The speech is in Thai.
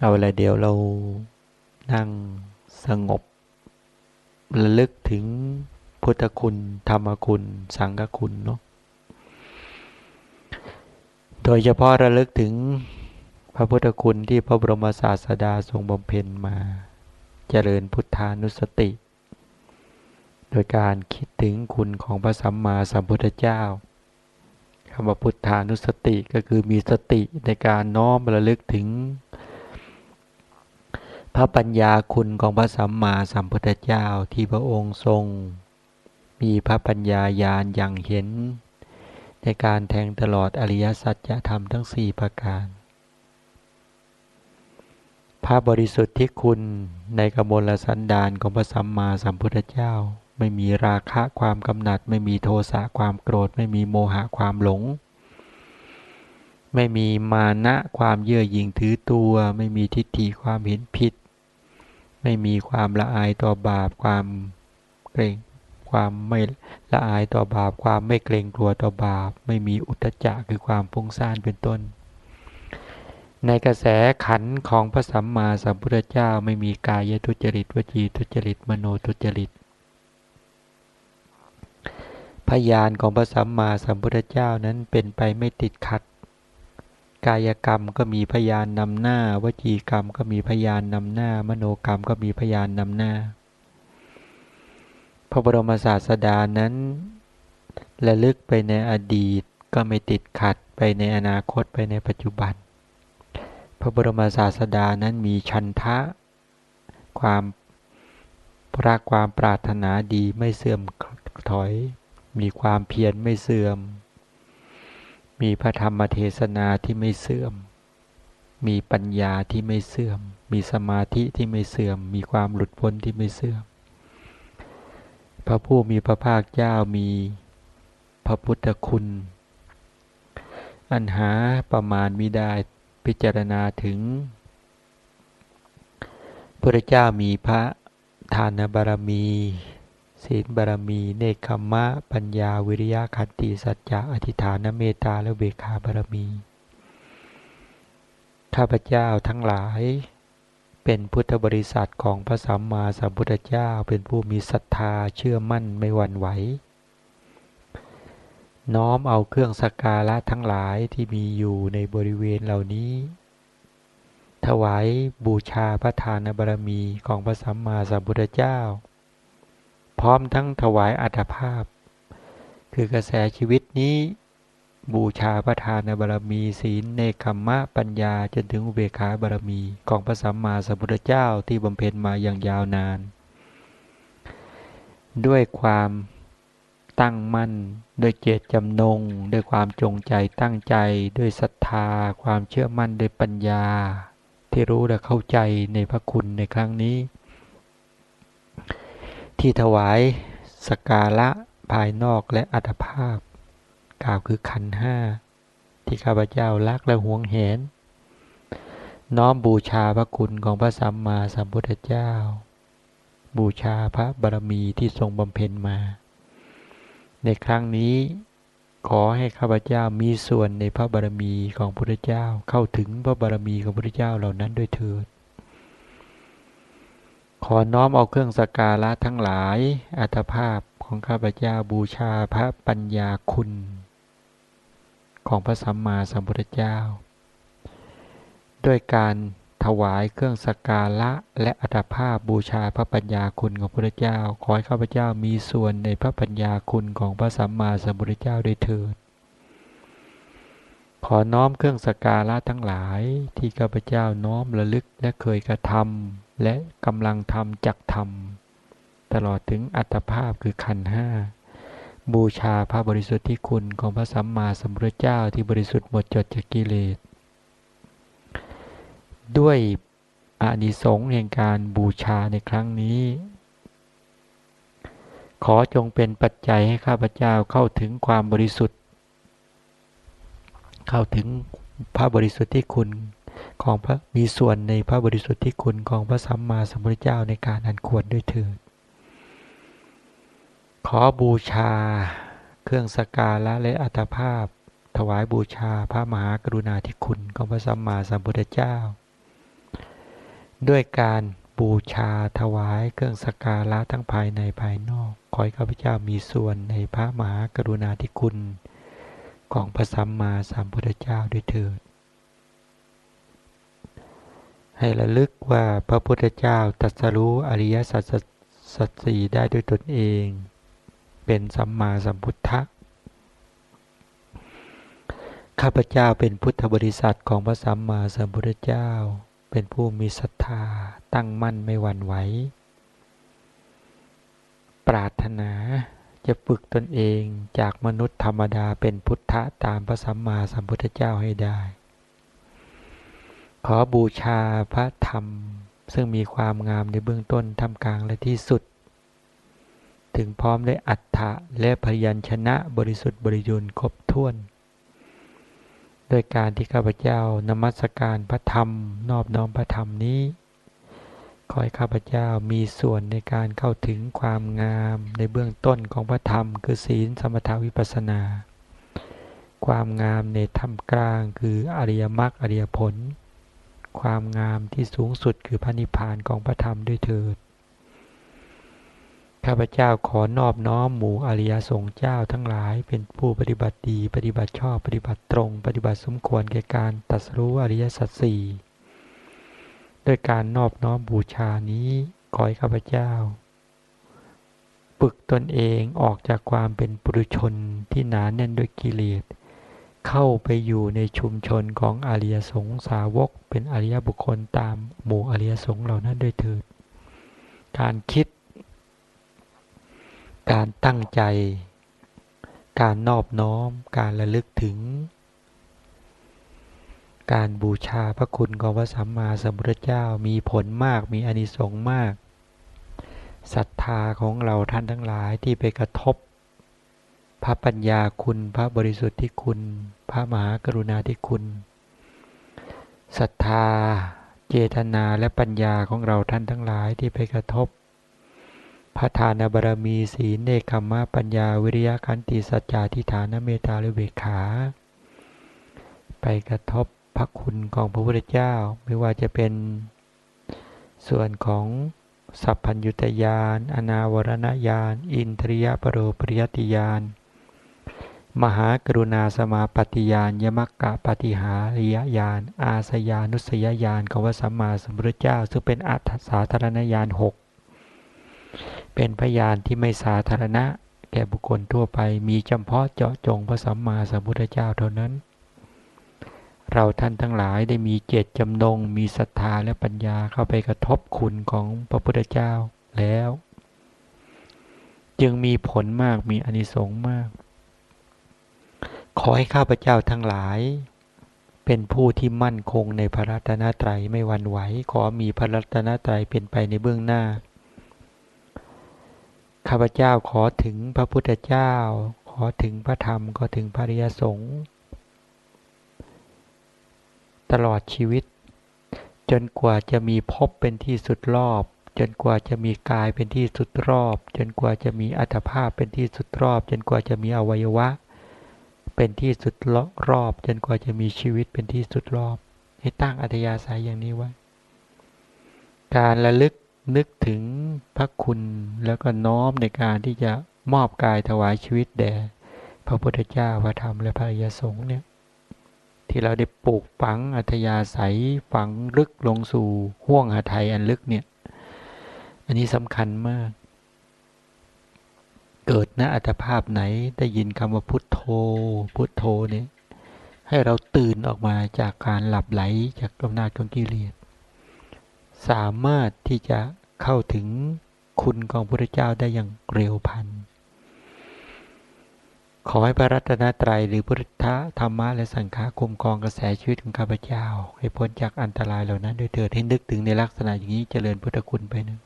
เอาละเดี๋ยวเรานั่งสงบระลึกถึงพุทธคุณ ธรรมคุณ สังฆคุณเนาะโดยเฉพาะระลึกถึงพระพุทธคุณที่พระบรมศาสดาทรงบำเพ็ญมา เจริญพุทธานุสติ โดยการคิดถึงคุณของพระสัมมาสัมพุทธเจ้าคำว่าพุทธานุสติก็คือมีสติในการน้อมระลึกถึง พระปัญญาคุณของพระสัมมาสัมพุทธเจ้าที่พระองค์ทรง มีพระปัญญาญาณอย่างเห็น ในการแทงตลอดอริยสัจธรรมทั้งสี่ประการ พระบริสุทธิ์ที่คุณในกมลสันดานของพระสัมมาสัมพุทธเจ้า ไม่มีราคะความกำหนัด ไม่มีโทสะความโกรธ ไม่มีโมหะความหลงไม่มีมานะความเยื่อหยิ่งถือตัว ไม่มีทิฏฐิความเห็นผิด ไม่มีความละอายต่อบาปความเกรงความไม่ละอายต่อบาปความไม่เกรงกลัวต่อบาป ไม่มีอุตจักคือความฟุ้งซ่านเป็นต้น ในกระแสขันของพระสัมมาสัมพุทธเจ้าไม่มีกายทุจริตวจีทุจริตมโนทุจริตพยานของพระสัมมาสัมพุทธเจ้านั้นเป็นไปไม่ติดขัด กายกรรมก็มีพยานนำหน้า วจีกรรมก็มีพยานนำหน้า มโนกรรมก็มีพยานนำหน้า พระบรมศาสดานั้นระลึกไปในอดีตก็ไม่ติดขัดไปในอนาคตไปในปัจจุบัน พระบรมศาสดานั้นมีชันทะ ความรักความปรารถนาดีไม่เสื่อมถอย มีความเพียรไม่เสื่อม มีพระธรรมเทศนาที่ไม่เสื่อม มีปัญญาที่ไม่เสื่อม มีสมาธิที่ไม่เสื่อม มีความหลุดพ้นที่ไม่เสื่อม พระผู้มีพระภาคเจ้ามีพระพุทธคุณ อันหาประมาณมิได้พิจารณาถึงพระเจ้ามีพระทานบารมี ศีลบารมี เนคขมะ ปัญญาวิริยะขันติสัจจะอธิฐานเมตตาและเบคาบารมี ข้าพเจ้าทั้งหลาย เป็นพุทธบริษัทของพระสัมมาสัมพุทธเจ้าเป็นผู้มีศรัทธาเชื่อมั่นไม่หวั่นไหว น้อมเอาเครื่องสักการะทั้งหลายที่มีอยู่ในบริเวณเหล่านี้ถวายบูชาพระทานบารมีของพระสัมมาสัมพุทธเจ้า ร้อมทั้งถวายอัตภาพ คือกระแสชีวิตนี้บูชาพระทานบารมีศีลเนคขมมะปัญญาจนถึงอุเบกขาบารมีของพระสัมมาสัมพุทธเจ้าที่บำเพ็ญมาอย่างยาวนาน ด้วยความตั้งมั่นด้วยเจตจำนง ด้วยความจงใจตั้งใจ ด้วยศรัทธา ความเชื่อมั่นด้วยปัญญา ที่รู้และเข้าใจในพระคุณในครั้งนี้ ที่ถวายสการะภายนอกและอัตภาพ กล่าวคือขันห้า ที่ข้าพเจ้ารักและหวงเห็นน้อมบูชาพระคุณของพระสัมมาสัมพุทธเจ้า บูชาพระบารมีที่ทรงบำเพ็ญมา ในครั้งนี้ขอให้ข้าพเจ้ามีส่วนในพระบารมีของพระพุทธเจ้าเข้าถึงพระบารมีของพระพุทธเจ้าเหล่านั้นด้วยเถิด ขอน้อมเอาเครื่องสการะทั้งหลาย อัตภาพของข้าพเจ้าบูชาพระปัญญาคุณ ของพระสัมมาสัมพุทธเจ้า ด้วยการถวายเครื่องสการะและอัตภาพบูชาพระปัญญาคุณของพระเจ้า ขอให้ข้าพเจ้ามีส่วนในพระปัญญาคุณของพระสัมมาสัมพุทธเจ้าด้วยเถิด ขอน้อมเครื่องสการะทั้งหลายที่ข้าพเจ้าน้อมระลึกและเคยกระทำ และกำลังทำจักทำตลอดถึงอัตภาพคือขันห้าบูชาพระบริสุทธิ์ที่คุณของพระสัมมาสัมพุทธเจ้าที่บริสุทธิ์หมดจดจากกิเลส ด้วยอานิสงส์แห่งการบูชาในครั้งนี้ ขอจงเป็นปัจจัยให้ข้าพเจ้าเข้าถึงความบริสุทธิ์ เข้าถึงพระบริสุทธิ์ที่คุณ ของพระมีส่วนในพระบริสุทธิ์ที่คุณของพระสัมมาสัมพุทธเจ้าในการอันควรด้วยเถิด ขอบูชา เครื่องสการะและอัตภาพ ถวายบูชาพระมหากรุณาธิคุณของพระสัมมาสัมพุทธเจ้า ด้วยการบูชาถวายเครื่องสกการะทั้งภายในภายนอก ขอให้ข้าพเจ้ามีส่วนในพระมหากรุณาธิคุณ ของพระสัมมาสัมพุทธเจ้าด้วยเถิด ให้ระลึกว่าพระพุทธเจ้าตรัสรู้อริยสัจสัจสีได้ด้วยตนเอง เป็นสัมมาสัมพุทธะข้าพเจ้าเป็นพุทธบริษัทของพระสัมมาสัมพุทธเจ้า เป็นผู้มีศรัทธาตั้งมั่นไม่หวั่นไหวปรารถนาจะฝึกตนเองจากมนุษย์ธรรมดาเป็นพุทธะตามพระสัมมาสัมพุทธเจ้าให้ได้ ขอบูชาพระธรรม ซึ่งมีความงามในเบื้องต้นทำกลางและที่สุด ถึงพร้อมด้วยอัฏฐะและพยัญชนะบริสุทธิ์บริยูรณ์ครบถ้วนโดยการที่ข้าพเจ้านมัสการพระธรรม นอบน้อมพระธรรมนี้ขอให้ข้าพเจ้ามีส่วนในการเข้าถึงความงามในเบื้องต้นของพระธรรม คือศีลสมถาวิปัสนา ความงามในธรรมกลางคืออริยมรรคอริยผล ความงามที่สูงสุดคือพระนิพพานของพระธรรมด้วยเถิด ข้าพเจ้าขอนอบน้อมหมู่อริยสงฆ์เจ้าทั้งหลายเป็นผู้ปฏิบัติดีปฏิบัติชอบปฏิบัติตรง ปฏิบัติสมควรแก่การตัดสู้อริยสัจสี่ด้วยการนอบน้อมบูชานี้ขอให้ข้าพเจ้าฝึกตนเองออกจากความเป็นปุถุชนที่หนาแน่นด้วยกิเลส เข้าไปอยู่ในชุมชนของอริยสงสาวก เป็นอริยบุคคลตามหมู่อริยสงเหล่านั้นด้วยเถิด การคิด การตั้งใจ การนอบน้อม การระลึกถึง การบูชาพระคุณของพระสัมมาสัมพุทธเจ้ามีผลมากมีอนิสงส์มากศรัทธาของเราท่านทั้งหลายที่ไปกระทบ พระปัญญาคุณ พระบริสุทธิ์ที่คุณ พระมหากรุณาธิคุณศรัทธา เจตนาและปัญญาของเราท่านทั้งหลายที่ไปกระทบพระทานบารมีศีลเนคขมะปัญญาวิริยะขันติสัจจาทิฐานเมตตาและเบกขา ไปกระทบพระคุณของพระพุทธเจ้า ไม่ว่าจะเป็นส่วนของสัพพัญญุตยาน อนาวรณญาณ อินทริยปรโรปริยติยาน มหากรุณาสมาปฏิยานยมักกะปฏิหาริยญาณอาสยานุสยญาณของพระสัมมาสัมพุทธเจ้า ซึ่งเป็นอัตสาธารณญาณหกเป็นพยานที่ไม่สาธารณะ แก่บุคคลทั่วไปมีเฉพาะเจาะจงพระสัมมาสัมพุทธเจ้าเท่านั้น เราท่านทั้งหลายได้มีเจตจำนง มีศรัทธาและปัญญาเข้าไปกระทบคุณของพระพุทธเจ้าแล้ว จึงมีผลมากมีอนิสงส์มาก ขอให้ข้าพเจ้าทั้งหลาย เป็นผู้ที่มั่นคงในพระรัตนตรัยไม่หวั่นไหว ขอมีพระรัตนตรัยเป็นไปในเบื้องหน้า ข้าพเจ้าขอถึงพระพุทธเจ้า ขอถึงพระธรรม ขอถึงพระริยสงฆ์ตลอดชีวิต จนกว่าจะมีภพเป็นที่สุดรอบ จนกว่าจะมีกายเป็นที่สุดรอบ จนกว่าจะมีอัตภาพเป็นที่สุดรอบ จนกว่าจะมีอวัยวะ เป็นที่สุดรอบ จนกว่าจะมีชีวิตเป็นที่สุดรอบ ให้ตั้งอัธยาศัยอย่างนี้ไว้ การระลึกนึกถึงพระคุณแล้วก็น้อมในการที่จะมอบกายถวายชีวิตแด่พระพุทธเจ้าพระธรรมและพระยสงฆ์เนี่ยที่เราได้ปลูกฝังอัธยาศัยฝังลึกลงสู่ห่วงหาไทยอันลึกเนี่ย อันนี้สำคัญมาก เกิดณอัตภาพไหนได้ยินคำว่าพุทโธ พุทโธเนี่ยให้เราตื่นออกมาจากการหลับไหลจากอำนาจของกิเลสสามารถที่จะเข้าถึงคุณของพระเจ้าได้อย่างเร็วพัน ขอให้พระรัตนตรัยหรือพุทธธรรมะและสังฆาคุ้มครองกระแสชีวิตของข้าพเจ้า ให้พ้นจากอันตรายเหล่านั้นโดยเถิดให้นึกถึงในลักษณะอย่างนี้เจริญพุทธคุณไปนะ